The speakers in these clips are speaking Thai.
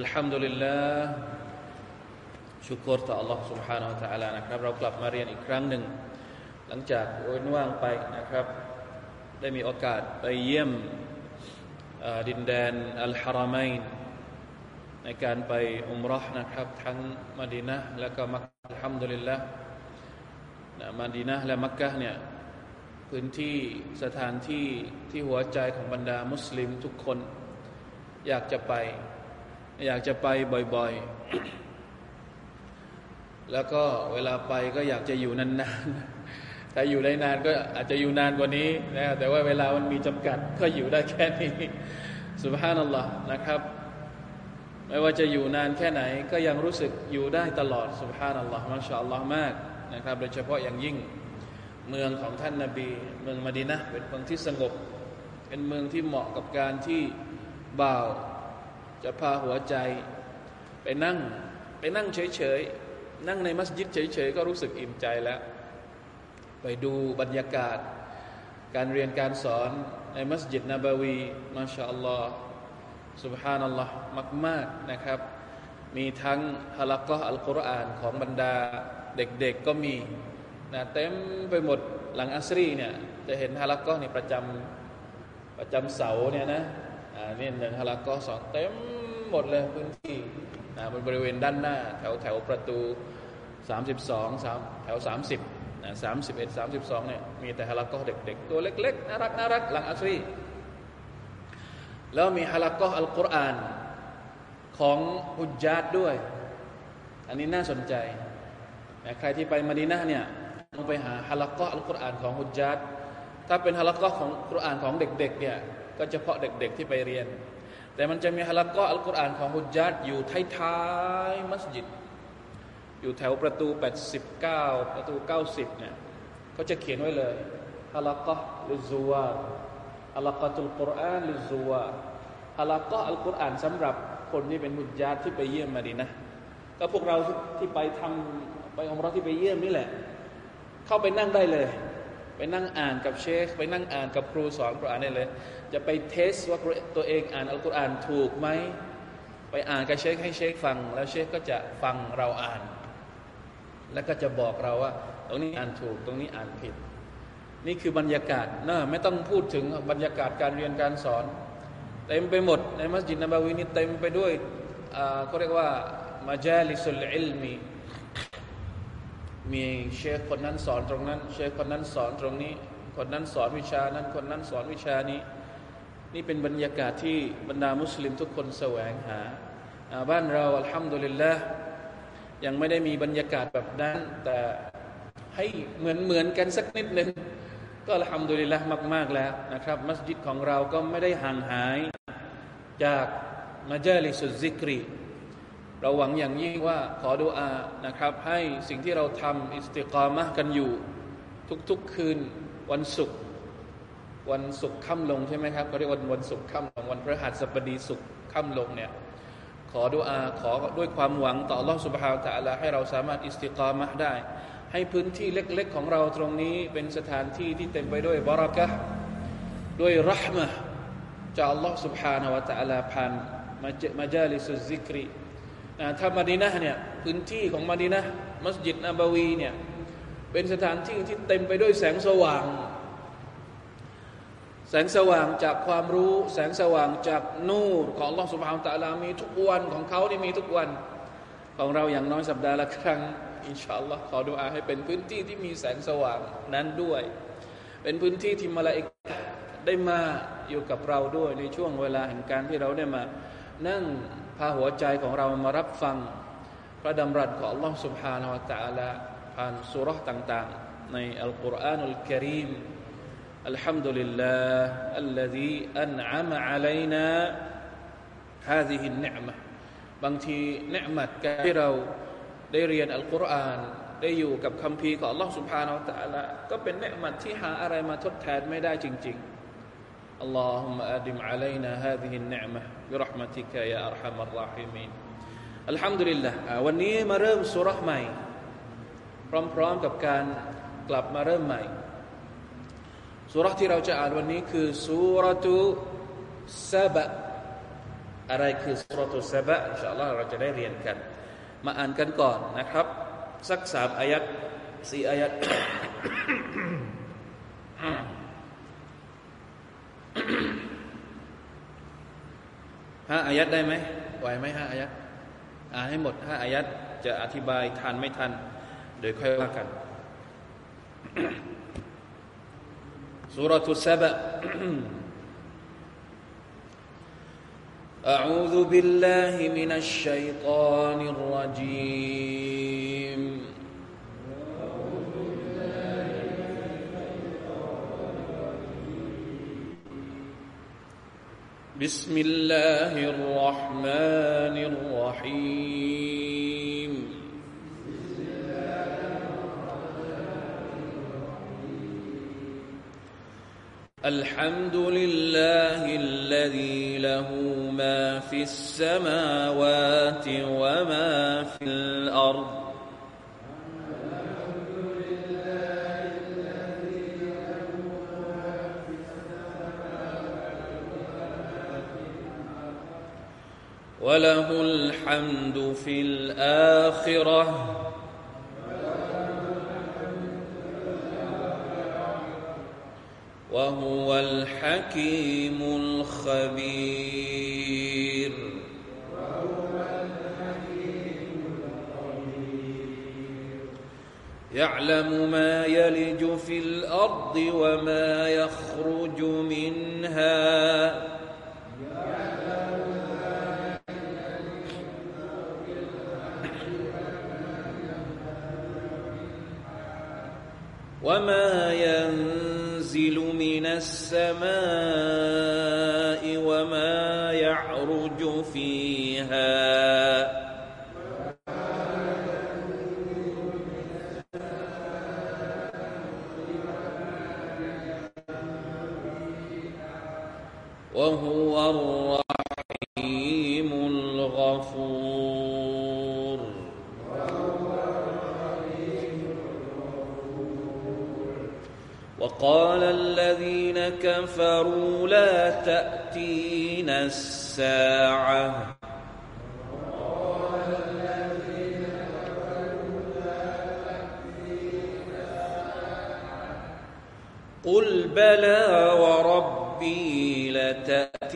الحمد لله ชุกรต่อ Allah سبحانه และ تعالى นะครับเรากลับมาเรียนอีกครั้งหนึ่งหลังจากเว้นว่างไปนะครับ ได้มีโอกาสไปเยี่ยมดินแดนอัลฮารามัยในการไปอุมรห์นะครับ ทั้งมาดินะและก็มักอัลฮัมดุลิลละนะมาดีนะและมักกะเนี่ยพื้นที่สถานที่ที่หัวใจของบรรดามุสลิมทุกคน อยากจะไป อยากจะไปบ่อยๆ แล้วก็เวลาไปก็อยากจะอยู่นานๆ ถ้าอยู่ได้นานก็อาจจะอยู่นานกว่านี้นะแต่ว่าเวลามันมีจำกัดก็อยู่ได้แค่นี้สุบฮานัลลอฮ์นะครับ ไม่ว่าจะอยู่นานแค่ไหน ก็ยังรู้สึกอยู่ได้ตลอดสุบฮานัลลอฮ์มาชาอัลลอฮ์มากนะครับโดยเฉพาะอย่างยิ่งเมืองของท่านนาบี เมืองมดีนะเป็นเมืองที่สงบ เป็นเมืองที่เหมาะกับการที่บ่าว จะพาหัวใจไปนั่ง ไปนั่งเฉยๆ นั่งในมัสยิดเฉยๆ ก็รู้สึกอิ่มใจแล้ว ไปดูบรรยากาศ การเรียนการสอนในมัสยิดนบาวีมาชาอัลลอฮ์สุบฮานัลลอฮ์มาก ๆนะครับ มีทั้งฮะลักะอัลกุรอานของบรรดาเด็กๆก็มีนะเต็มไปหมดหลังอัสรีเนี่ยจะเห็นฮาลักก็นี่ประจำประจำเสาเนี่ยนะ อ่านี่หนึ่งฮาลักก็สองเต็มหมดเลยพื้นที่นะบริเวณด้านหน้า แถวแถวประตู 32 3 แถว 30นะ31 32เนี่ยมีแต่ฮาลักก็เด็กๆ ตัวเล็กๆ น่ารักน่ารักหลังอัสรีแล้วมีฮาลักก็อัลกุรอานของฮุจญาตด้วย อันนี้น่าสนใจใครที่ไปมาดีนะเนี่ยต้องไปหาฮาลักะอัลกุรอานของฮุจจัดถ้าเป็นฮาลักะของกุรอานของเด็กๆเนี่ย ก็เฉพาะเด็กๆที่ไปเรียน แต่มันจะมีฮาลักะอัลกุรอานของฮุจจัดอยู่ท้ายๆมัสยิด อยู่แถวประตู 89 ประตู 90 เนี่ยก็จะเขียนไว้เลยฮาลักะลิซูวาฮาลักะตุลกุรอานลิซูวาฮาลักะอัลกุรอานสำหรับคนที่เป็นฮุจจัดที่ไปเยี่ยมมาดีนะก็พวกเราที่ไปทำไปอมรที่ไปเยี่ยมนี่แหละ เข้าไปนั่งได้เลย ไปนั่งอ่านกับเชค ไปนั่งอ่านกับครูสอนกุรอานได้เลย จะไปเทสว่าตัวเองอ่านอัลกุรอานถูกไหมไปอ่านกับเชคให้เชคฟัง แล้วเชคก็จะฟังเราอ่าน แล้วก็จะบอกเราว่า ตรงนี้อ่านถูกตรงนี้อ่านผิด นี่คือบรรยากาศนะไม่ต้องพูดถึงบรรยากาศการเรียนการสอนเต็มไปหมดในมัสยิดนบาวีนี่เต็มไปด้วยเขาเรียกว่ามาจาลิสุลอิลมี มีเชคคนนั้นสอนตรงนั้น เชคคนนั้นสอนตรงนี้ คนนั้นสอนวิชานั้น คนนั้นสอนวิชานี้ นี่เป็นบรรยากาศที่บรรดามุสลิมทุกคนแสวงหา บ้านเราอัลฮัมดุลิลละยังไม่ได้มีบรรยากาศแบบนั้น แต่ให้เหมือนเหมือนกันสักนิดหนึ่งก็อัลฮัมดุลิลละมาก ๆ แล้วนะครับ มัสยิดของเราก็ไม่ได้ห่างหายจากมาจลิสุซิกรี เราหวังอย่างยิ่งว่าขอดุอานะครับ ให้สิ่งที่เราทำอิสติกามะกันอยู่ ทุกๆคืนวันศุกร์วันศุกร์ค่ำลงใช่ไหมครับเขาเรียกวันวันศุกร์ค่ำลงวันพระหัสบดีศุกร์ค่ำลงเนี่ยขอดุอาขอด้วยความหวังต่อ Allah ภาพะละให้เราสามารถอิสติกามะได้ ให้พื้นที่เล็ก ๆ ของเราตรงนี้เป็นสถานที่ที่เต็มไปด้วยบรักะด้วยรัหมะจาก Allah Subhanahu Wa Taala ผ่านมาเจมาจาลิสุซิกรี ถ้ามาดีนะเนี่ยพื้นที่ของมาดีนะมัสยิดนบาวีเนี่ยเป็นสถานที่ที่เต็มไปด้วยแสงสว่าง แสงสว่างจากความรู้ แสงสว่างจากนูรของลอสุภาพตะลามีทุกวันของเขาที่มีทุกวัน ของเราอย่างน้อยสัปดาห์ละครั้ง อินชาอัลลอฮ์ขอดุอาให้เป็นพื้นที่ที่มีแสงสว่างนั้นด้วย เป็นพื้นที่ที่มาลาอิกได้มาอยู่กับเราด้วยในช่วงเวลาแห่งการที่เราได้มา นั่ง พาหัวใจของเรามารับฟัง พระดำรัสของ Allah سبحانه และ تعالى ผ่านสุรษต่างๆ ในอัลกุรอานอัลกิริม الحمد لله الذي أنعم علينا هذه النعمة บางทีเนืมัดการที่เราได้เรียนอัลกุรอานได้อยู่กับคำพีของ Allah سبحانه และ تعالى ก็เป็นเนืมัดที่หาอะไรมาทดแทนไม่ได้จริง ๆ اللهم أدم علينا هذه النعمة برحمتك يا أرحم الراحمين الحمد لله วันนี้มาเริ่มสุรษใหม่ พร้อมๆกับการกลับมาเริ่มใหม่สุรษที่เราจะอ่านวันนี้คือสุรตุซาบะอะไรคือสุรตุซาบะอินชาอัลลอฮ์เราจะได้เรียนกัน มาอ่านกันก่อนนะครับ สักสามอายัดสี่อายัด ห้าอายัดได้ไหมไหวไหมห้าอายัดอ่านให้หมดห้าอายัดจะอธิบายทันไม่ทันโดยค่อยว่ากันสุรทุสบะ أعوذ بالله من الشيطان الرجيم بسم الله الرحمن الرحيم. الحمد لله الذي له ما في السماوات وما في الأرض. وله الحمد في الآخرة. وهو الحكيم الخبير. يعلم ما يلج في الأرض وما يخرج منها. وما ينزل من السماء وما يعرج فيها وهو الرحيم الغفور وقال الذين كفروا لا تأتينا الساعة. قل بلى وربي لتأتينكم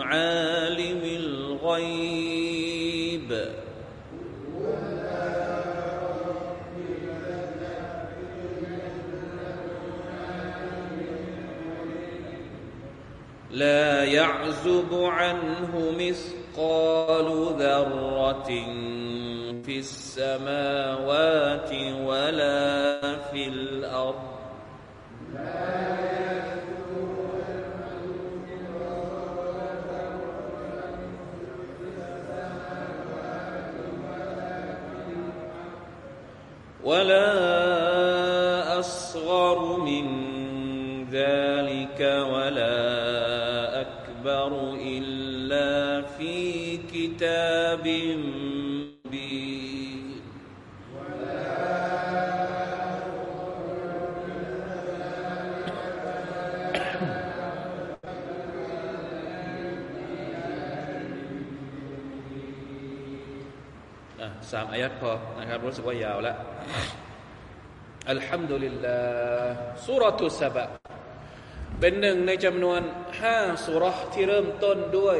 عالم الغيب. لا يعزب عنه مثقال ذرة في السماوات ولا في الأرض. ولا أصغر من ذلك ولا أكبر إلا في كتاب مبينอ่ะสามอายัดพอนะครับ รู้สึกว่ายาวแล้ว อัลฮัมดุลิลลาห์สุรตุสบะ เป็นหนึ่งในจำนวน ห้าสุรษที่เริ่มต้นด้วย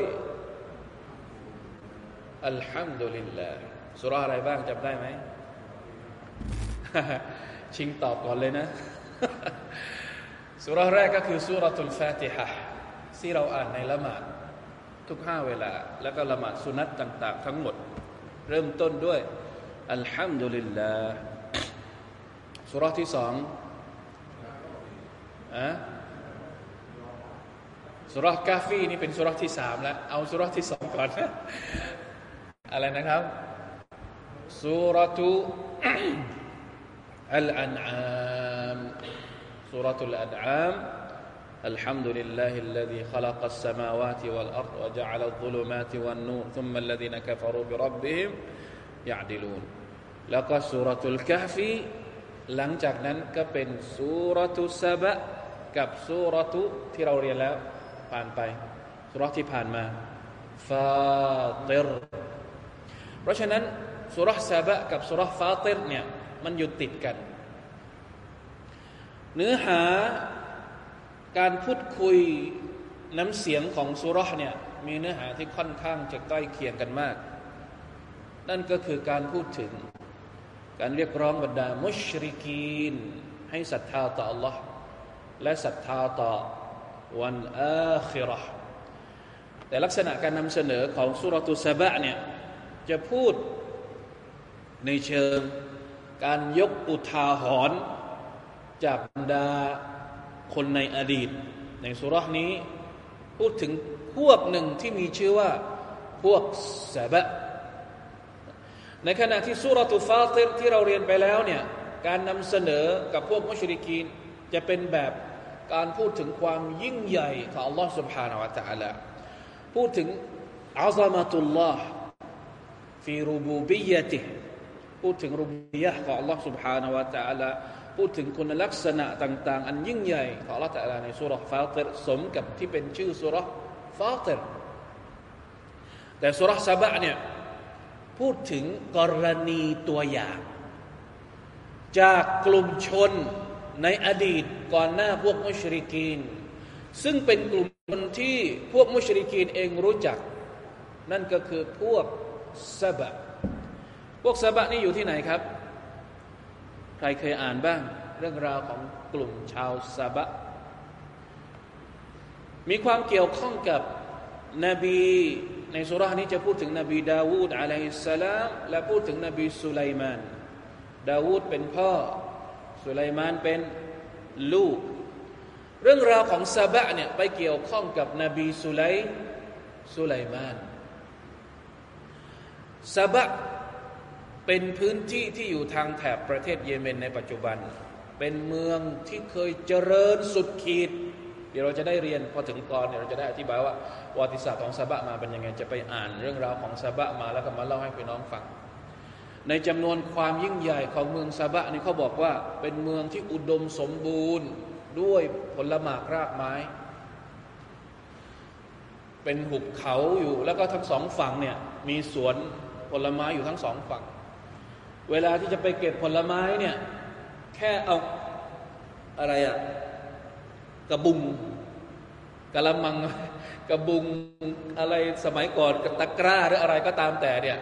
อัลฮัมดุลิลลาห์สุรษอะไรบ้างจำได้ไหมชิงตอบก่อนเลยนะสุรษแรกก็คือสุรทุลฟาติฮะที่เราอ่านในละหมาดทุกห้าเวลา แล้วก็ละหมาดสุนัตต่าง ๆ ทั้งหมด เริ่มต้นด้วยอัลฮัมดุลิลลาห์สุรที่สองอะ สุรกาฟีนี่เป็นสุรที่สามแล้ว เอาสุรที่สองก่อนอะไรนะครับสุรทุอัลอันอามสุรทุลอันอาม الحمد لله الذي خلق السماوات والأرض وجعل الظلمات والنور ثم الذين كفروا بربهم يعدلون แล้วก็สุรทุลกะฟีหลังจากนั้นก็เป็นสุรทุสบะกับสุรทุที่เราเรียนแล้ว ผ่านไปสุรที่ผ่านมาฟาติรเพราะฉะนั้นสุรสบะกับสุรฟาติรเนี่ยมันอยู่ติดกัน เนื้อหาการพูดคุยน้ำเสียงของสุรเนี่ยมีเนื้อหาที่ค่อนข้างจะใกล้เคียงกันมาก นั่นก็คือการพูดถึง การเรียกร้องบรรดามุชริกีน ให้ศรัทธาต่อ Allah และศรัทธาต่อ วันอาคิรอแต่ลักษณะการนำเสนอของสุรตุสบะเนี่ยจะพูดในเชิงการยกอุทาหรณ์จากบรรดาคนในอดีต ในสุรนี้พูดถึงพวกหนึ่งที่มีชื่อว่าพวกสบะในขณะที่สุรตุฟาติรที่เราเรียนไปแล้วเนี่ยการนำเสนอกับพวกมุชริกีนจะเป็นแบบ การพูดถึงความยิ่งใหญ่ของ Allah سبحانه และ تعالى พูดถึงอัลมาตุลลอฮ์ฟีรูบูบียะติพูดถึงรูบูบียะของ Allah سبحانه และ تعالى พูดถึงคุณลักษณะต่าง ๆ อันยิ่งใหญ่ของ Allah تعالى ในสุรฟาติรสมกับที่เป็นชื่อสุรฟาติรแต่สุรซาบะเนี่ยพูดถึงกรณีตัวอย่าง จากกลุ่มชน ในอดีตก่อนหน้าพวกมุชริกีน ซึ่งเป็นกลุ่มคนที่พวกมุชริกีนเองรู้จัก นั่นก็คือพวกซาบะ พวกซาบะนี่อยู่ที่ไหนครับ ใครเคยอ่านบ้าง เรื่องราวของกลุ่มชาวซาบะ มีความเกี่ยวข้องกับนบีในสุรานี้จะพูดถึงนบีดาวูดอะลัยฮิสสลามและพูดถึงนบีสุไลมาน ดาวูดเป็นพ่อ สุไลมานเป็นลูก เรื่องราวของซาบะเนี่ยไปเกี่ยวข้องกับนบีสุไลสุไลมานซาบะเป็นพื้นที่ที่อยู่ทางแถบประเทศเยเมนในปัจจุบัน เป็นเมืองที่เคยเจริญสุดขีด เดี๋ยวเราจะได้เรียนพอถึงตอนเนี่ยเราจะได้อธิบายว่าประวัติศาสตร์ของซาบะมาเป็นยังไงจะไปอ่านเรื่องราวของซาบะมาแล้วก็มาเล่าให้พี่น้องฟัง ในจำนวนความยิ่งใหญ่ของเมืองซาบะนี่เขาบอกว่าเป็นเมืองที่อุดมสมบูรณ์ด้วยผลหมากรากไม้ เป็นหุบเขาอยู่แล้วก็ทั้งสองฝั่งเนี่ยมีสวนผลไม้อยู่ทั้งสองฝั่ง เวลาที่จะไปเก็บผลไม้เนี่ยแค่เอาอะไรอะกระบุงกระมังกระบุงอะไรสมัยก่อนกระตะกร้าหรืออะไรก็ตามแต่เนี่ย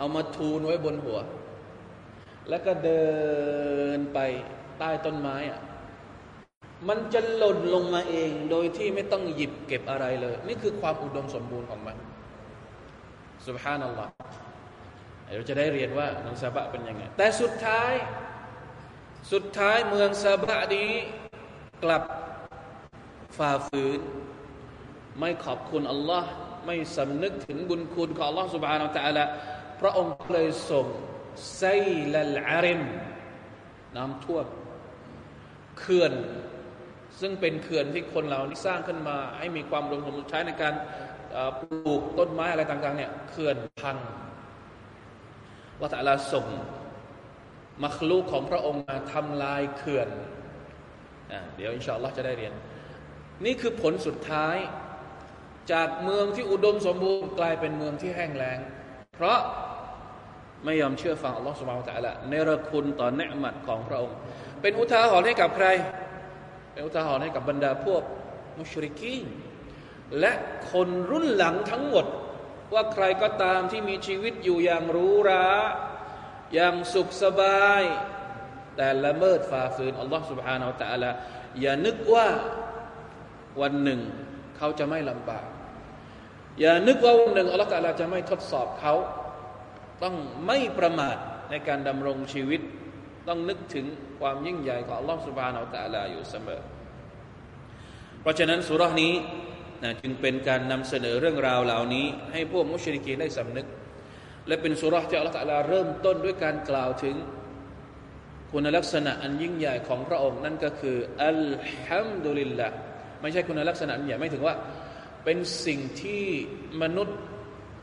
เอามาทูนไว้บนหัว แล้วก็เดินไปใต้ต้นไม้อะมันจะหล่นลงมาเองโดยที่ไม่ต้องหยิบเก็บอะไรเลย นี่คือความอุดมสมบูรณ์ของมันสุภฮานัลลอฮ์เราจะได้เรียนว่าเมืองซาบะเป็นยังไง แต่สุดท้าย สุดท้ายเมืองซาบะนี้กลับฝ่าฝืน ไม่ขอบคุณอัลลอฮ์ไม่สำนึกถึงบุญคุณของอัลลอฮ์สุบฮานะอัลลอฮ์ พระองค์เลยส่งไซลลอาริม น้ำท่วมเขื่อน ซึ่งเป็นเขื่อนที่คนเรานี่สร้างขึ้นมา ให้มีความรวมสมใช้ในการปลูกต้นไม้อะไรต่างๆเนี่ยเขื่อนพังว่าแต่ละส่งมัคลูกของพระองค์มาทำลายเขื่อนเดี๋ยวอินชาอัลลอฮ์จะได้เรียน นี่คือผลสุดท้ายจากเมืองที่อุดมสมบูรณ์กลายเป็นเมืองที่แห้งแล้ง เพราะ ไม่ยอมเชื่อฟังอัลลอฮฺสุบานตะละเนรคุณต่อเนืหมัดของพระองค์ เป็นอุทาหรณ์ให้กับใคร เป็นอุทาหรณ์ให้กับบรรดาพวกมุชริกีนและคนรุ่นหลังทั้งหมด ว่าใครก็ตามที่มีชีวิตอยู่อย่างรู้ราอย่างสุขสบาย แต่ละเมิดฝ่าฝืนอัลลอฮฺสุบฮานาอัลตะละอย่านึกว่าวันหนึ่งเขาจะไม่ลำบาก อย่านึกว่าวันหนึ่งอัลลอฮฺตะละจะไม่ทดสอบเขา ต้องไม่ประมาทในการดำรงชีวิต ต้องนึกถึงความยิ่งใหญ่ของอัลลอฮฺสุบานอัลตะลาอยู่เสมอ เพราะฉะนั้นสุรานี้นะจึงเป็นการนำเสนอเรื่องราวเหล่านี้ ให้พวกมุชริกีได้สำนึก และเป็นสุราที่อัลลอฮฺตะลาเริ่มต้นด้วยการกล่าวถึงคุณลักษณะอันยิ่งใหญ่ของพระองค์นั่นก็คืออัลฮัมดุลิลละไม่ใช่คุณลักษณะอันใหญ่ไม่ถึงว่า เป็นสิ่งที่มนุษย์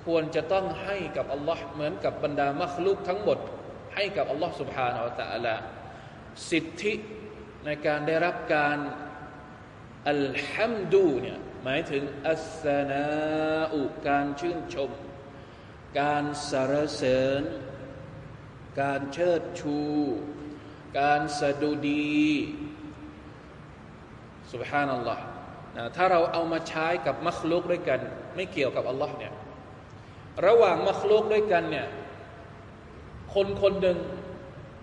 ควรจะต้องให้กับอัลลอฮ์เหมือนกับบรรดามัคลูกทั้งหมด ให้กับอัลลอฮ์สุบฮานาอัลตะอลาสิทธิในการได้รับการอัลฮัมดูเนี่ยหมายถึงอัสนาอุการชื่นชม การสรรเสริญ การเชิดชู การสะดุดีสุบฮานัลลอฮ์นะถ้าเราเอามาใช้กับมัคลุกด้วยกัน ไม่เกี่ยวกับอัลลอฮ์เนี่ย ระหว่างมัคลุกด้วยกันเนี่ย คนคนหนึ่ง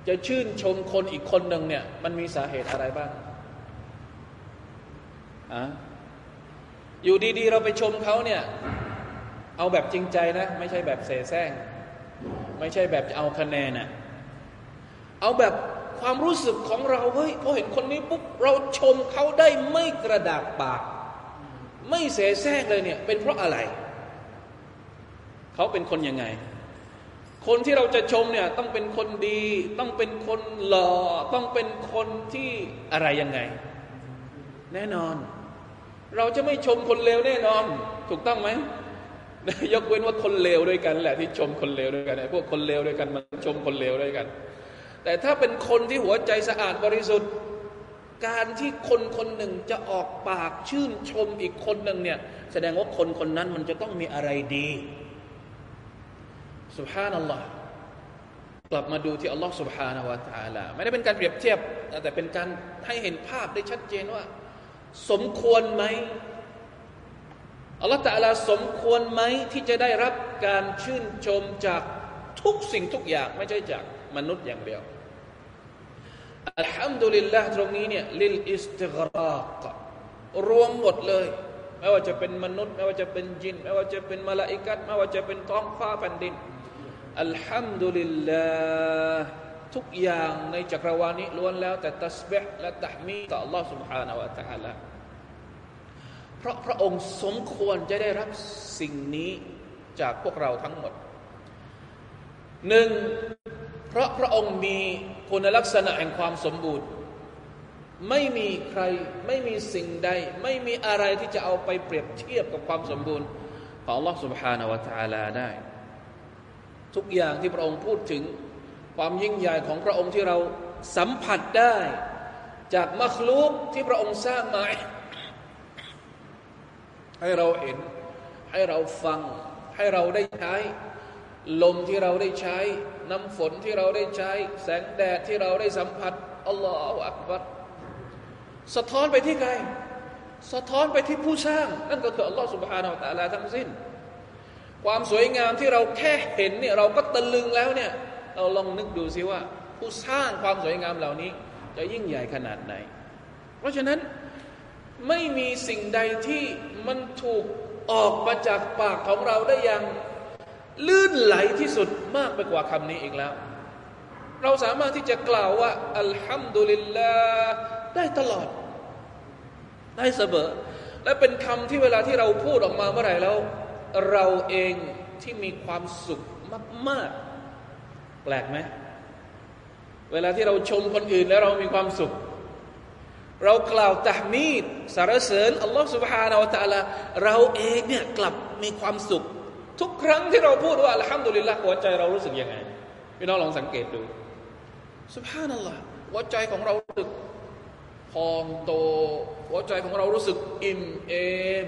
จะชื่นชมคนอีกคนหนึ่งเนี่ย มันมีสาเหตุอะไรบ้างอะอยู่ดีๆ เราไปชมเขาเนี่ย เอาแบบจริงใจนะ ไม่ใช่แบบเสแสร้ง ไม่ใช่แบบจะเอาคะแนนนะเอาแบบความรู้สึกของเราเฮ้ยพอเห็นคนนี้ปุ๊บเราชมเขาได้ไม่กระดากปาก ไม่เสแสร้งเลยเนี่ย เป็นเพราะอะไรเขาเป็นคนยังไง คนที่เราจะชมเนี่ยต้องเป็นคนดี ต้องเป็นคนหล่อต้องเป็นคนที่อะไรยังไง แน่นอน เราจะไม่ชมคนเลวแน่นอน ถูกต้องไหมยกเว้นว่าคนเลวด้วยกัน แหละที่ชมคนเลวด้วยกันไอ้พวกคนเลวด้วยกันมันชมคนเลวด้วยกัน แต่ถ้าเป็นคนที่หัวใจสะอาดบริสุทธิ์ การที่คนคนหนึ่งจะออกปากชื่นชมอีกคนหนึ่งเนี่ย แสดงว่าคนคนนั้นมันจะต้องมีอะไรดี สุบฮานัลลอฮ์กลับมาดูที่อัลลอฮ์สุบฮานาวะตาลาไม่ได้เป็นการเปรียบเทียบ แต่เป็นการให้เห็นภาพได้ชัดเจนว่า สมควรไหมอัลลอฮฺตะลาสมควรไหมที่จะได้รับการชื่นชมจากทุกสิ่งทุกอย่างไม่ใช่จากมนุษย์อย่างเดียวอัลฮัมดุลิลลาห์ตรงนี้เนี่ยลิลอิสติกราตรวมหมดเลยไม่ว่าจะเป็นมนุษย์ ไม่ว่าจะเป็นจิน ไม่ว่าจะเป็นมาลาอิกัตไม่ว่าจะเป็นท้องฟ้าแผ่นดิน อัลฮัมดุลิลลาห์ทุกอย่างในจักรวาลนี้ล้วนแล้วแต่ตัสบิห์และตะมีต่อ Allah سبحانه และ تعالى เพราะพระองค์สมควรจะได้รับสิ่งนี้จากพวกเราทั้งหมดหนึ่งเพราะพระองค์มีคุณลักษณะแห่งความสมบูรณ์ ไม่มีใครไม่มีสิ่งใด ไม่มีอะไรที่จะเอาไปเปรียบเทียบกับความสมบูรณ์ของ Allah سبحانه และ تعالى ได้ ทุกอย่างที่พระองค์พูดถึง ความยิ่งใหญ่ของพระองค์ที่เราสัมผัสได้ จากมัคลูกที่พระองค์สร้างมาให้เราเห็น ให้เราฟัง ให้เราได้ใช้ ลมที่เราได้ใช้ น้ำฝนที่เราได้ใช้ แสงแดดที่เราได้สัมผัสอัลลอฮฺอักบัรสะท้อนไปที่ใครสะท้อนไปที่ผู้สร้าง นั่นก็คืออัลลอฮฺสุบฮานาอัลลอฮฺทั้งสิ้น ความสวยงามที่เราแค่เห็นเนี่ยเราก็ตะลึงแล้วเนี่ยเราลองนึกดูซิว่า ผู้สร้างความสวยงามเหล่านี้ จะยิ่งใหญ่ขนาดไหน เพราะฉะนั้นไม่มีสิ่งใดที่มันถูกออกมาจากปากของเราได้อย่างลื่นไหลที่สุดมากไปกว่าคำนี้อีกแล้ว เราสามารถที่จะกล่าวว่าอัลฮัมดุลิลลาได้ตลอด ได้เสมอและเป็นคำที่เวลาที่เราพูดออกมาเมื่อไหร่แล้ว เราเองที่มีความสุขมากแปลกไหม เวลาที่เราชมคนอื่นแล้วเรามีความสุข เรากล่าวตะมีดสารเสริญอัลลอฮฺ سبحانه และ تعالى เราเองเนี่ยกลับมีความสุข ทุกครั้งที่เราพูดว่าอัลฮัมดุลิลละหัวใจเรารู้สึกยังไง พี่น้องลองสังเกตดู سبحان อัลลอฮ์หัวใจของเรารู้สึกพองโต หัวใจของเรารู้สึกอิ่มเอม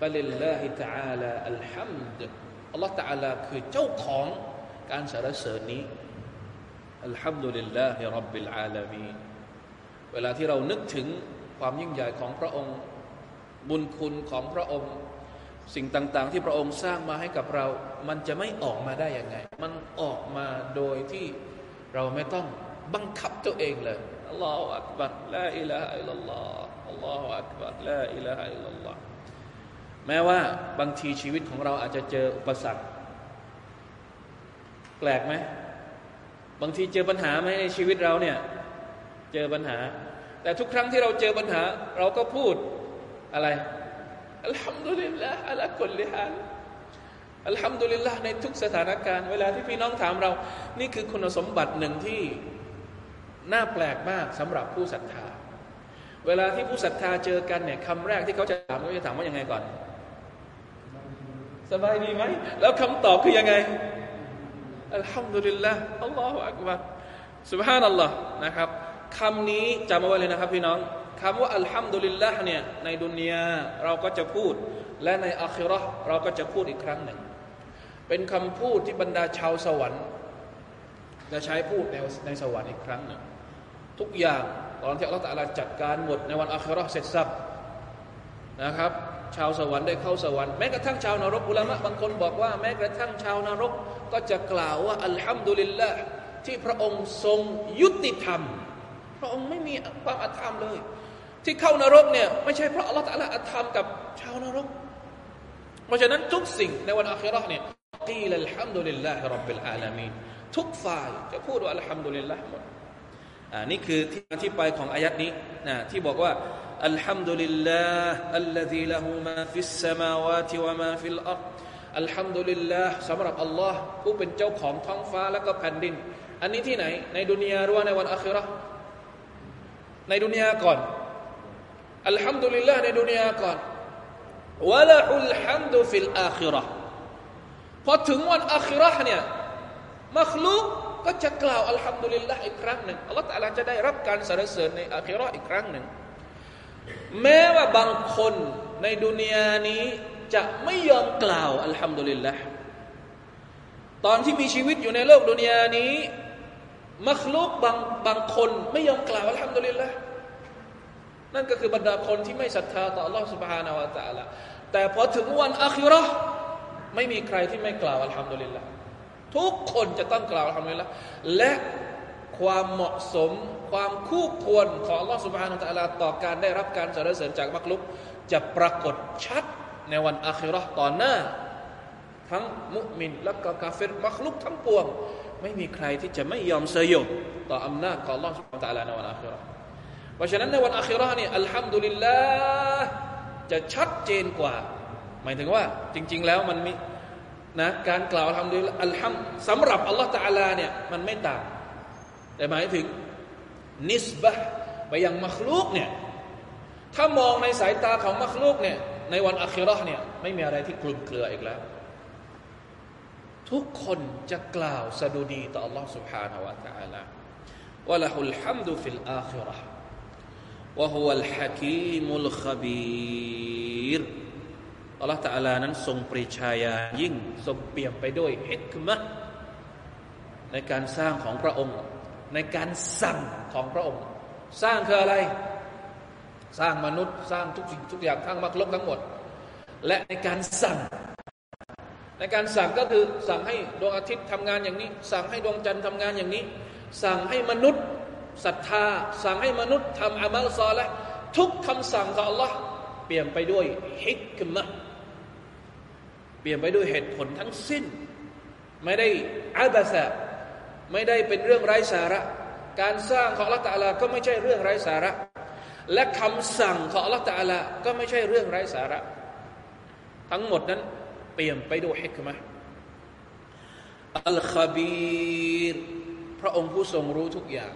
لله تعالى الحمد الله تعالى คือเจ้าของการสรรเสริญนี้الحمد لله رب العالمين เวลาที่เรานึกถึงความยิ่งใหญ่ของพระองค์ บุญคุณของพระองค์ สิ่งต่างๆ ที่พระองค์สร้างมาให้กับเรา มันจะไม่ออกมาได้ยังไง มันออกมาโดยที่เราไม่ต้องบังคับตัวเองเลยالله أكبر لا إله إلا الله الله أكبر لا إله إلا الله แม้ว่าบางทีชีวิตของเราอาจจะเจออุปสรรค แปลกไหมบางทีเจอปัญหาไหมในชีวิตเราเนี่ยเจอปัญหา แต่ทุกครั้งที่เราเจอปัญหา เราก็พูดอะไรอัลฮัมดุลิลลาฮ์อัลกุลิฮันอัลฮัมดุลิลลาฮ์ในทุกสถานการณ์ เวลาที่พี่น้องถามเรา นี่คือคุณสมบัติหนึ่งที่น่าแปลกมากสำหรับผู้ศรัทธา เวลาที่ผู้ศรัทธาเจอกันเนี่ยคำแรกที่เขาจะถามเขาจะถามว่ายังไงก่อน สบายดีไหม แล้วคำตอบคือยังไง อัลฮัมดุลิลละอัลลอฮฺอักบารสุบฮานัลลอฮ์นะครับคำนี้จำเอาไว้เลยนะครับพี่น้องคำว่าอัลฮัมดุลิลละเนี่ยในดุนยาเราก็จะพูด และในอัคราเราก็จะพูดอีกครั้งหนึ่ง เป็นคำพูดที่บรรดาชาวสวรรค์ จะใช้พูดในในสวรรค์อีกครั้งหนึ่ง ทุกอย่างตอนที่อัลลอฮฺตะลาจัดการหมดในวันอัคราเสร็จสับนะครับ ชาวสวรรค์ได้เข้าสวรรค์แม้กระทั่งชาวนรกอุลามะบางคนบอกว่า แม้กระทั่งชาวนรกก็จะกล่าวว่าอัลฮัมดุลิลละที่พระองค์ทรงยุติธรรม พระองค์ไม่มีความอธรรมเลย ที่เข้านรกเนี่ยไม่ใช่เพราะอัลลอฮฺอธรรมกับชาวนรก เพราะฉะนั้นทุกสิ่งในวันอาคิราะห์เนี่ยกีลัลฮัมดุลิลลาฮิรับบิลอาลามีนทุกฝ่ายจะพูดว่าอัลฮัมดุลิลลาห์หมดอ่านี่คือที่มาที่ไปของอายัดนี้นะที่บอกว่า الحمد لله الذي له ما في السماوات وما في الأرض อัลฮัมดุลิลลาห์สำหรับอัลลอฮ์ผู้เป็นเจ้าของท้องฟ้าและก็แผ่นดิน อันนี้ที่ไหน ในดุนยาหรือว่าในวันอัคราในดุนยาก่อนอัลฮัมดุลิลลาห์ในดุนยาก่อนวะละอุลฮัมดุฟิลอาคิรอพอถึงวันอัคราเนี่ยมัคลุกก็จะกล่าวอัลฮัมดุลิลลาห์อีกครั้งหนึ่งอัลลอฮฺตะลาจะได้รับการสรรเสริญในอาคิรออีกครั้งหนึ่ง แม้ว่าบางคนในดุนยานี้จะไม่ยอมกล่าวอัลฮัมดุลิลละตอนที่มีชีวิตอยู่ในโลกดุนยานี้มัคลุกบางบางคนไม่ยอมกล่าวอัลฮัมดุลิลละนั่นก็คือบรรดาคนที่ไม่ศรัทธาต่อ Allah سبحانه และ تعالى แต่พอถึงวันอาคิรอไม่มีใครที่ไม่กล่าวอัลฮัมดุลิลละทุกคนจะต้องกล่าวอัลฮัมดุลิลละและ ความเหมาะสมความคู่ควรของ Allah سبحانه และ تعالى ต่อการได้รับการสรรเสริญจากมักลุกจะปรากฏชัดในวันอาคิรอต่อหน้า ทั้งมุมินและก็กาเฟรมักลุกทั้งปวง ไม่มีใครที่จะไม่ยอมเสยบต่ออำนาจของ Allah سبحانه และ تعالى ในวันอาคิรอเพราะฉะนั้นในวันอาคิรอนี่อัลฮัมดุลิลลาห์จะชัดเจนกว่า หมายถึงว่าจริง ๆ แล้วมันมีนะการกล่าวอัลฮัมดุลิลลาห์อัลฮัมสำหรับอัลลอฮฺตะอาลาเนี่ยมันไม่ต่าง แต่หมายถึงนิสบะไปยังมัคลูกเนี่ยถ้ามองในสายตาของมัคลูกเนี่ยในวันอัคราเนี่ยไม่มีอะไรที่กลุ่มเกลืออีกแล้ว ทุกคนจะกล่าวสดุดีต่อ Allah سبحانه และ تعالى วะละฮุลฮัมดุฟิลอาคิเราะห์วะฮุวัลฮะกีมุลขบีรอัลลอฮฺ تعالى นั้นทรงปริชายายิ่งทรงเปี่ยมไปด้วยฮิกมะในการสร้างของพระองค์ ในการสั่งของพระองค์ สร้างคืออะไร สร้างมนุษย์สร้างทุกสิ่งทุกอย่างทั้งมรรคลกทั้งหมด และในการสั่ง ในการสั่งก็คือสั่งให้ดวงอาทิตย์ทำงานอย่างนี้ สั่งให้ดวงจันทร์ทำงานอย่างนี้ สั่งให้มนุษย์ศรัทธา สั่งให้มนุษย์ทำอามัลซอและทุกคำสั่งของ Allah เปลี่ยนไปด้วยฮิกมะเปลี่ยนไปด้วยเหตุผลทั้งสิ้น ไม่ได้อาบะซะ ไม่ได้เป็นเรื่องไร้สาระ การสร้างของอัลลอฮฺตาลาก็ไม่ใช่เรื่องไร้สาระ และคำสั่งของอัลลอฮฺตาลาก็ไม่ใช่เรื่องไร้สาระ ทั้งหมดนั้นเปลี่ยนไปด้วยฮิกมะอัลคบีรพระองค์ผู้ทรงรู้ทุกอย่าง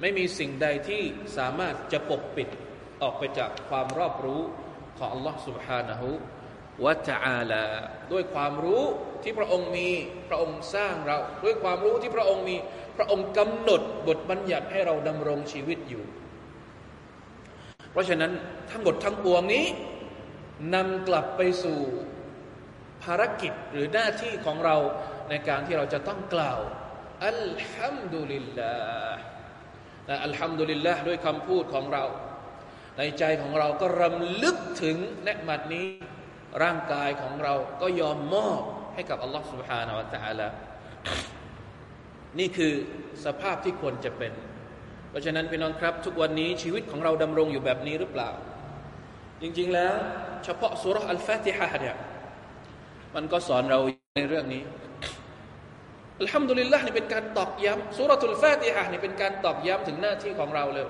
ไม่มีสิ่งใดที่สามารถจะปกปิดออกไปจากความรอบรู้ของ Allah Subhanahu วะตะอาลาด้วยความรู้ที่พระองค์มีพระองค์สร้างเรา ด้วยความรู้ที่พระองค์มี พระองค์กำหนดบทบัญญัติให้เราดำรงชีวิตอยู่ เพราะฉะนั้นทั้งหมดทั้งปวงนี้นำกลับไปสู่ภารกิจหรือหน้าที่ของเราในการที่เราจะต้องกล่าวอัลฮัมดุลิลลาห์อัลฮัมดุลิลลาห์ด้วยคำพูดของเรา ในใจของเราก็รำลึกถึงเนมัดนี้ ร่างกายของเราก็ยอมมอบให้กับอัลลอฮฺ سبحانه และ تعالى นี่คือสภาพที่ควรจะเป็น เพราะฉะนั้นพี่น้องครับ ทุกวันนี้ชีวิตของเราดำรงอยู่แบบนี้หรือเปล่า จริงๆแล้ว เฉพาะสุรอัลฟาติฮะเนี่ยมันก็สอนเราในเรื่องนี้อัลฮัมดุลิลละนี่เป็นการตอกย้ำสุรทูลฟาติฮะนี่เป็นการตอกย้ำถึงหน้าที่ของเราเลย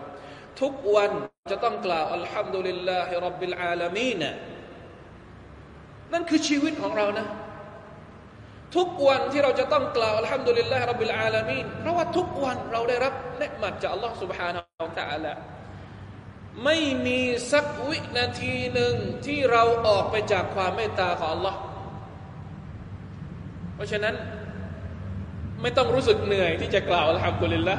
ทุกวันจะต้องกล่าวอัลฮัมดุลิลลาฮิรับบิลอาลามีน นั่นคือชีวิตของเรานะ ทุกวันที่เราจะต้องกล่าวอัลฮัมดุลิลลาฮิรับบิลอาลามีนเพราะว่าทุกวันเราได้รับเนืหมัดจากอัลลอฮ์ سبحانه และ تعالى ไม่มีสักวินาทีหนึ่งที่เราออกไปจากความเมตตาของ Allah เพราะฉะนั้นไม่ต้องรู้สึกเหนื่อยที่จะกล่าวอัลฮัมดุลิลละ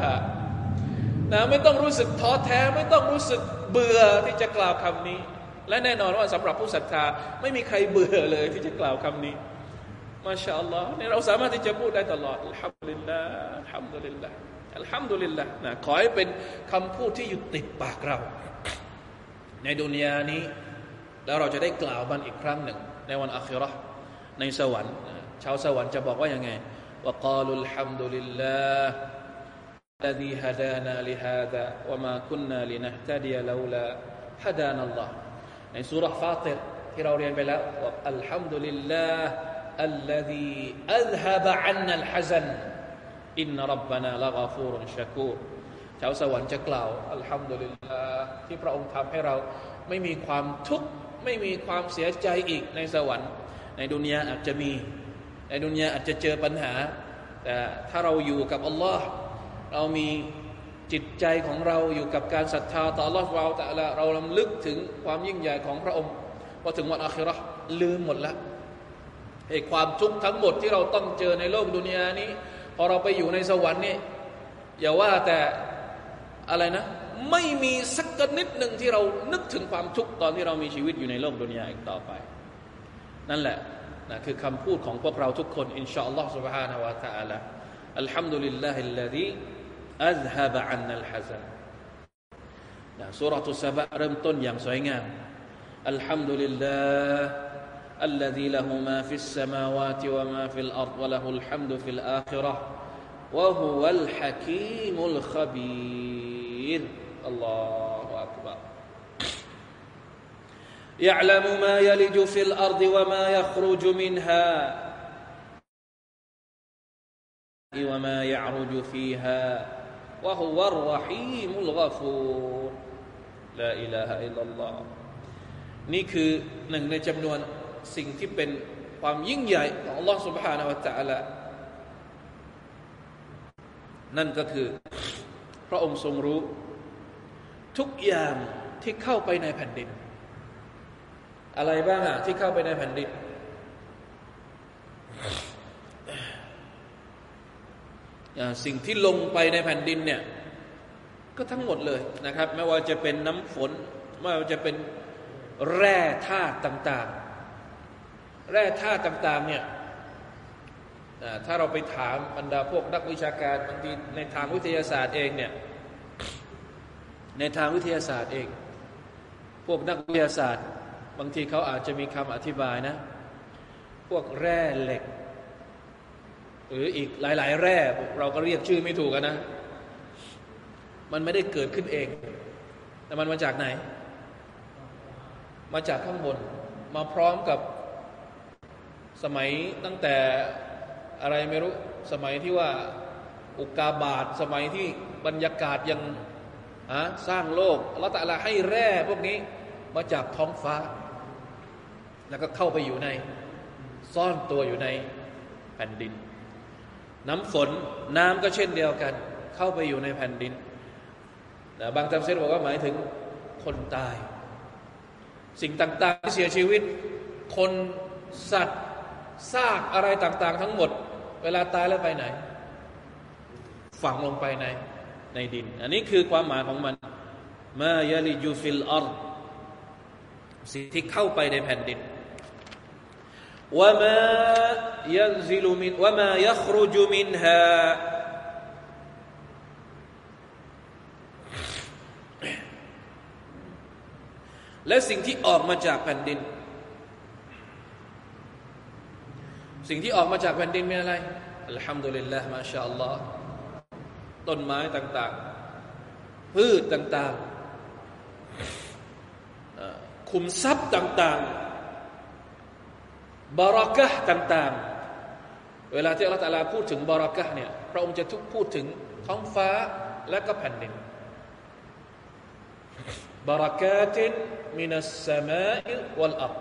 นะไม่ต้องรู้สึกท้อแท้ไม่ต้องรู้สึกเบื่อที่จะกล่าวคำนี้ และแน่นอนว่าสำหรับผู้ศรัทธาไม่มีใครเบื่อเลยที่จะกล่าวคำนี้มาชาอัลลอฮ์เนี่ยเราสามารถที่จะพูดได้ตลอดอัลฮัมดุลิลละอัลฮัมดุลิลละอัลฮัมดุลิลละนะขอให้เป็นคำพูดที่อยู่ติดปากเรา ในดุนยานี้ แล้วเราจะได้กล่าวมันอีกครั้งหนึ่ง ในวันอัคราในสวรรค์ชาวสวรรค์จะบอกว่ายังไง وقالوا الحمد لله الذي هدانا لهذا وما كنا لنهتدي لولا هدانا الله ในสุรฟาติรที่เราเรียนไปแล้วอัลฮัมดุลิลลาห์อัลลดีอัลฮะบะอันนัลฮะซันอินรับบานาละกาฟูรุนชะกูรชาวสวรรค์จะกล่าวอัลฮัมดุลิลลาห์ที่พระองค์ทำให้เราไม่มีความทุกข์ไม่มีความเสียใจอีกในสวรรค์ ในดุนยาอาจจะมี ในดุนยาอาจจะเจอปัญหา แต่ถ้าเราอยู่กับอัลลอฮ์เรามี จิตใจของเราอยู่กับการศรัทธาต่ออัลลอฮ์เราแต่ละเราลำลึกถึงความยิ่งใหญ่ของพระองค์พอถึงวันอาคิเราะห์ลืมหมดแล้วไอ้ความทุกข์ทั้งหมดที่เราต้องเจอในโลกดุนยานี้ พอเราไปอยู่ในสวรรค์นี่อย่าว่าแต่อะไรนะ ไม่มีสักนิดหนึ่งที่เรานึกถึงความทุกข์ตอนที่เรามีชีวิตอยู่ในโลกดุนยาอีกต่อไป นั่นแหละนะคือคำพูดของพวกเราทุกคนอินชาอัลลอฮ์ سبحانه และ تعالى อัลฮัมดุลิลลาฮิลลดี อัลฮะบะอันนัลฮะซันนะสุรทุสบะเริ่มต้นอย่างสวยงามอัลฮัมดุลิลลาห์ الذي له ما في السماوات وما في الأرض وله الحمد في الآخرة وهو الحكيم الخبير الله أكبر يعلم ما يلج في الأرض وما يخرج منها وما يعرج فيها وهو الرحيم الغفور لا إله إلا الله นี่คือหนึ่งในจำนวนสิ่งที่เป็นความยิ่งใหญ่ของ Allah سبحانه และ تعالى นั่นก็คือ พระองค์ทรงรู้ ทุกอย่างที่เข้าไปในแผ่นดินอะไรบ้างอะที่เข้าไปในแผ่นดิน สิ่งที่ลงไปในแผ่นดินเนี่ยก็ทั้งหมดเลยนะครับ ไม่ว่าจะเป็นน้ำฝน ไม่ว่าจะเป็นแร่ธาตุต่างๆ แร่ธาตุต่างๆเนี่ยถ้าเราไปถามบรรดาพวกนักวิชาการบางทีในทางวิทยาศาสตร์เองเนี่ยในทางวิทยาศาสตร์เอง พวกนักวิทยาศาสตร์ บางทีเขาอาจจะมีคำอธิบายนะ พวกแร่เหล็ก หรืออีกหลาย ๆ แร่เราก็เรียกชื่อไม่ถูกกันนะ มันไม่ได้เกิดขึ้นเอง แต่มันมาจากไหน มาจากข้างบน มาพร้อมกับสมัยตั้งแต่อะไรไม่รู้ สมัยที่ว่าอุกาบาตสมัยที่บรรยากาศยังสร้างโลกแล้วแต่ละให้แร่พวกนี้มาจากท้องฟ้า แล้วก็เข้าไปอยู่ใน ซ่อนตัวอยู่ในแผ่นดิน น้ำฝนน้ำก็เช่นเดียวกัน เข้าไปอยู่ในแผ่นดินบางตำเสนบอกว่าหมายถึงคนตาย สิ่งต่างๆที่เสียชีวิต คนสัตว์ซากอะไรต่างๆ ทั้งหมด เวลาตายแล้วไปไหน ฝังลงไปในในดิน อันนี้คือความหมายของมันมายาลิยูฟิลอาร์สิ่งที่เข้าไปในแผ่นดิน ว่ามายันซิลุมินว่ามายัครุจุมินฮาและสิ่งที่ออกมาจากแผ่นดิน สิ่งที่ออกมาจากแผ่นดินมีอะไรอัลฮัมดุลิลลาห์มาชาอัลลอฮ์ต้นไม้ต่างๆ พืชต่างๆคุมทรัพย์ต่าง ๆ บารากะต่างๆ เวลาที่อัลลอฮฺพูดถึงบารากะเนี่ยพระองค์จะทุกพูดถึงท้องฟ้าและก็แผ่นดินบารักาตินมินัสสมาอิวัลอับ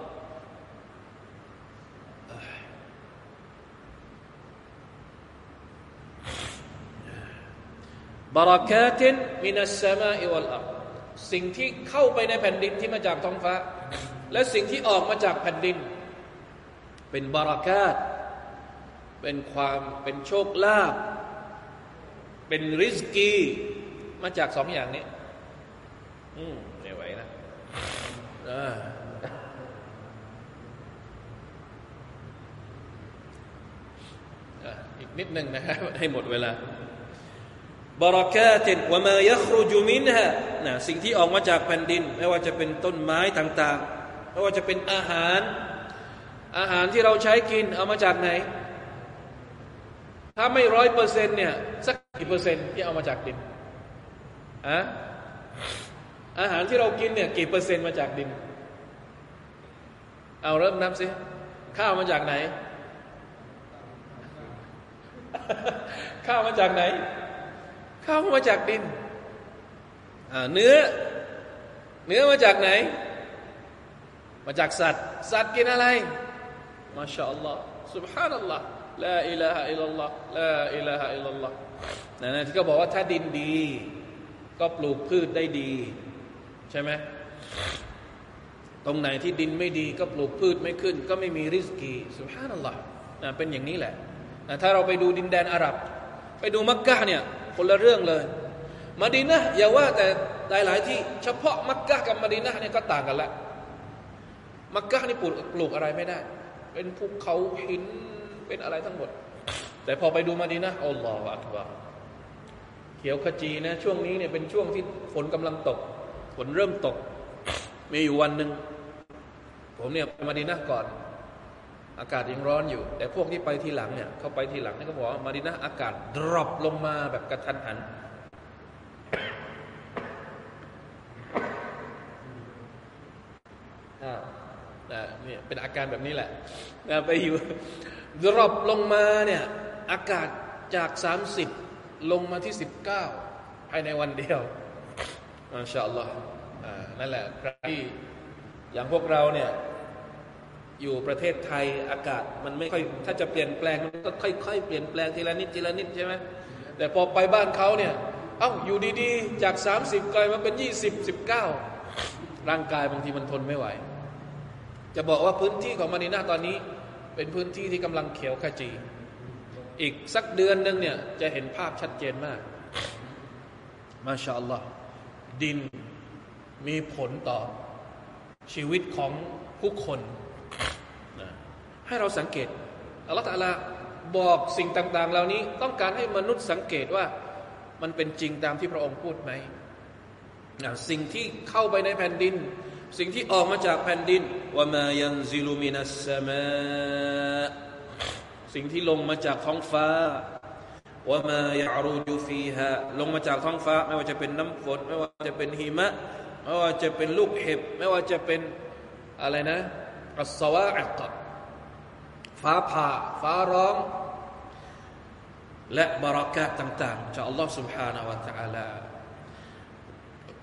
บารักาตินมินัสสมาอิวัลอับสิ่งที่เข้าไปในแผ่นดินที่มาจากท้องฟ้า และสิ่งที่ออกมาจากแผ่นดิน เป็นบารักาตเป็นความเป็นโชคลาภเป็นริสกีมาจากสองอย่างนี้ อืมไม่ไหวนะอีกนิดหนึ่งนะครับให้หมดเวลาบารักาตินวะมายัครุจุมินฮะนะสิ่งที่ออกมาจากแผ่นดิน ไม่ว่าจะเป็นต้นไม้ต่าง ๆ ไม่ว่าจะเป็นอาหาร อาหารที่เราใช้กินเอามาจากไหน ถ้าไม่ร้อยเปอร์เซ็นต์เนี่ยสักกี่เปอร์เซ็นต์ที่เอามาจากดินอะอาหารที่เรากินเนี่ยกี่เปอร์เซ็นต์มาจากดิน เอาเริ่มนับสิข้าวมาจากไหน ข้าวมาจากไหน ข้าวมาจากดินเนื้อ เนื้อมาจากไหน มาจากสัตว์ สัตว์กินอะไร มาชาอัลลอฮ์ سبحان อัลลอฮ์ลาอิลาฮะอิลลัลลอฮ์ลาอิลาฮะอิลลัลลอฮ์นั่นที่เขาบอกว่าถ้าดินดี ก็ปลูกพืชได้ดีใช่ไหมตรงไหนที่ดินไม่ดีก็ปลูกพืชไม่ขึ้น ก็ไม่มีริสกีสุภานัลลอฮ์นะเป็นอย่างนี้แหละนะถ้าเราไปดูดินแดนอาหรับ ไปดูมักกะเนี่ยคนละเรื่องเลยมาดีนะอย่าว่าแต่หลายๆที่เฉพาะมักกะกับมาดีนะเนี่ยก็ต่างกันละมักกะนี่ปลูกปลูกอะไรไม่ได้ เป็นภูเขาหินเป็นอะไรทั้งหมด แต่พอไปดูมาดีนะอัลลอฮฺอักบารเขียวขจีนะ ช่วงนี้เนี่ยเป็นช่วงที่ฝนกำลังตก ฝนเริ่มตก มีอยู่วันหนึ่งผมเนี่ยไปมาดีนะก่อน อากาศยังร้อนอยู่ แต่พวกที่ไปทีหลังเนี่ยเขาไปทีหลังนี่เขาบอกว่ามาดีนะอากาศดรอปลงมาแบบกระทันหัน เป็นอาการแบบนี้แหละนะไปอยู่ดรอปลงมาเนี่ยอากาศจากสามสิบลงมาที่สิบเก้าภายในวันเดียวอัลชาอัลลอฮ์นั่นแหละใครที่อย่างพวกเราเนี่ยอยู่ประเทศไทยอากาศมันไม่ค่อยถ้าจะเปลี่ยนแปลงมันก็ค่อยๆเปลี่ยนแปลงทีละนิดทีละนิดใช่ไหมแต่พอไปบ้านเขาเนี่ยเอ้าอยู่ดีๆ จาก 30 กลายมาเป็น 20 19 ร่างกายบางทีมันทนไม่ไหว จะบอกว่าพื้นที่ของมานีนาตอนนี้ เป็นพื้นที่ที่กำลังเขียวขจี อีกสักเดือนหนึ่งเนี่ยจะเห็นภาพชัดเจนมาก มาชาอัลลอฮ์ดินมีผลต่อชีวิตของผู้คนให้เราสังเกตอัลลอฮฺตาลาบอกสิ่งต่าง ๆ เหล่านี้ต้องการให้มนุษย์สังเกตว่ามันเป็นจริงตามที่พระองค์พูดไหมสิ่งที่เข้าไปในแผ่นดิน สิ่งที่ออกมาจากแผ่นดินว่ามายังซิลูมินัสมาสิ่งที่ลงมาจากท้องฟ้าว่ามาอยารูจูฟีฮะลงมาจากท้องฟ้า ไม่ว่าจะเป็นน้ำฝนไม่ว่าจะเป็นหิมะไม่ว่าจะเป็นลูกเห็บไม่ว่าจะเป็นอะไรนะอัสวะอักฟ้าผ่าฟ้าร้อง และบารักะต่างๆจากอัลลอฮ์ سبحانه และ تعالى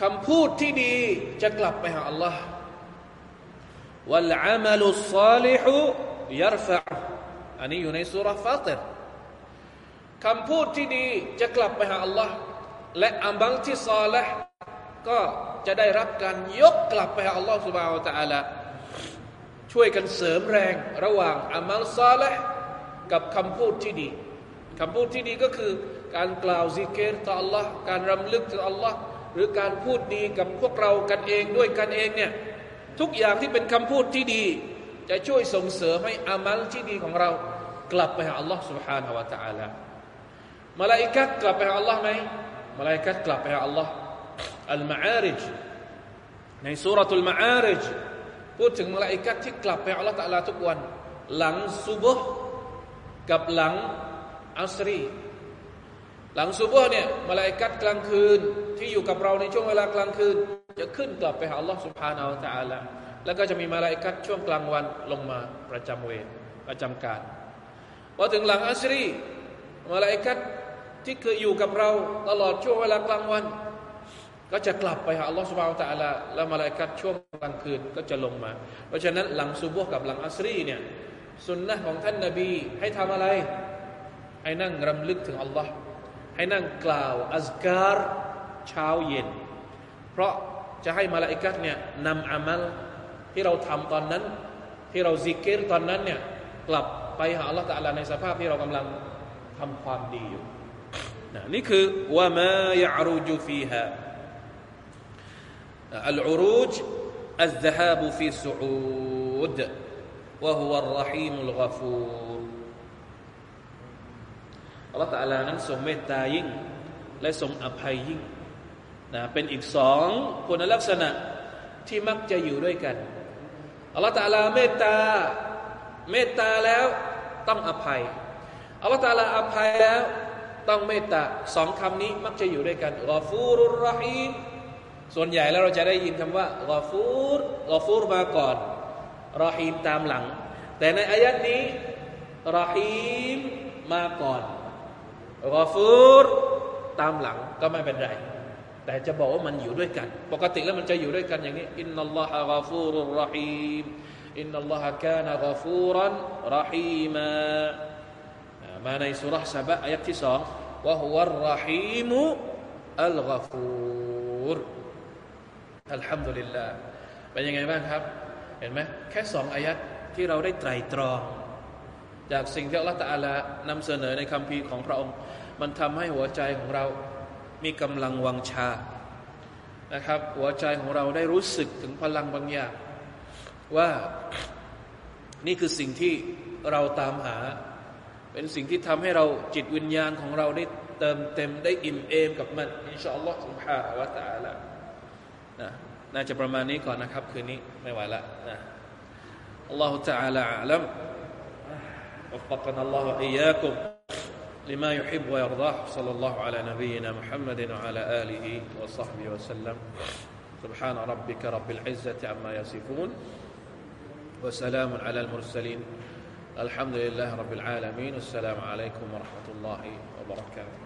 คำพูดที่ดีจะกลับไปหาอัลลอฮ์วัลอามัลุสซาลิฮุยรฟะอันนี้อยู่ในสุรฟาติรคำพูดที่ดีจะกลับไปหาอัลลอฮ์และอามัลที่ซาลิห์ก็จะได้รับการยกกลับไปหาอัลลอฮ์ سبحانه และ تعالى ช่วยกันเสริมแรงระหว่างอามัลซาลิห์กับคำพูดที่ดีคำพูดที่ดีก็คือ การกล่าวซิกเกตต่อ Allah การรำลึกถึง Allah หรือการพูดดีกับพวกเรากันเองด้วยกันเองเนี่ยทุกอย่างที่เป็นคำพูดที่ดี จะช่วยส่งเสริมให้อามัลที่ดีของเรา กลับไปหา Allah سبحانه และ تعالى มาลาอิกัดกลับไปหา Allah ไหมมาลาอิกัดกลับไปหา Allah อัลมาอาริจในสุรทูลมาอาริจพูดถึงมาลาอิกัดที่กลับไปหา Allah Taala ทุกวัน หลังซุบฮ์กับหลังอัสรีหลังซุบฮ์เนี่ยมาลาอิกัดกลางคืน ที่อยู่กับเราในช่วงเวลากลางคืน จะขึ้นกลับไปหาอัลลอฮ์สุภาเนาอัลตะอาละแล้วก็จะมีมาลายกัดช่วงกลางวันลงมาประจำเวรประจำการพอถึงหลังอัสรีมาลายกัดที่เคยอยู่กับเราตลอดช่วงเวลากลางวัน ก็จะกลับไปหาอัลลอฮ์สุภาเนาอัลตะอาละแล้วมาลายกัดช่วงกลางคืนก็จะลงมา เพราะฉะนั้นหลังซุบฮ์กับหลังอัสรีเนี่ยสุนนะของท่านนาบีให้ทำอะไร ให้นั่งรำลึกถึงอัลลอฮ์ให้นั่งกล่าว أذكار เช้าเย็น เพราะจะให้ملائكة เนี่ยนำ أعمال ที่เราทำตอนนั้น ที่เราذكر ตอนนั้นเนี่ยกลับไปหาอัลลอฮฺในสภาพที่เรากำลังทำความดีอยู่นี่คือว่ามายารูจูฟีฮะอัลอูรูจอัลซฮาบุฟีสูดวะฮุวัลรหีมุลกฟูรอัลลอฮฺตะลานั้นทรงเมตตายิ่ง และทรงอภัยยิ่ง นะเป็นอีกสองคุณลักษณะที่มักจะอยู่ด้วยกันอัลลอฮฺตาลาเมตตาเมตตาแล้วต้องอภัยอัลลอฮฺตาลาอภัยแล้วต้องเมตตาสองคำนี้มักจะอยู่ด้วยกันกอฟูรุรรหีมส่วนใหญ่แล้วเราจะได้ยินคำว่ากอฟูรกอฟูรมาก่อนรอฮีมตามหลัง แต่ในอายัดนี้รอฮีมมาก่อนกอฟูรตามหลังก็ไม่เป็นไร แต่จะบอกว่ามันอยู่ด้วยกัน ปกติแล้วมันจะอยู่ด้วยกันอย่างนี้อินนัลลอฮะกอฟูรุรรหีมอินนัลลอฮะกานกอฟูรันรหีมามาในสุรษะบะอายัดที่สองวะฮุวรรหีมุอัลกฟูรอัลฮัมดุลิลลาห์เป็นยังไงบ้างครับ เห็นไหมแค่สองอายัดที่เราได้ไตรตรอง จากสิ่งที่อัลลอฮฺตะอาลานำเสนอในคำพีของพระองค์ มันทำให้หัวใจของเรา มีกำลังวังชานะครับ หัวใจของเราได้รู้สึกถึงพลังบางอย่างว่านี่คือสิ่งที่เราตามหาเป็นสิ่งที่ทำให้เราจิตวิญญาณของเราได้เติมเต็มได้อิ่มเอมกับมันอินชาอัลลอฮฺ سبحانه และ تعالى นะน่าจะประมาณนี้ก่อนนะครับคืนนี้ไม่ไหวละนะ الله تعالى أعلم وفقنا الله وإياكم لما يحب ويرضاه. صلى الله على نبينا محمد وعلى آله وصحبه وسلم. سبحان ربك رب العزة عما يصفون وسلام على المرسلين. الحمد لله رب العالمين. والسلام عليكم ورحمة الله وبركاته.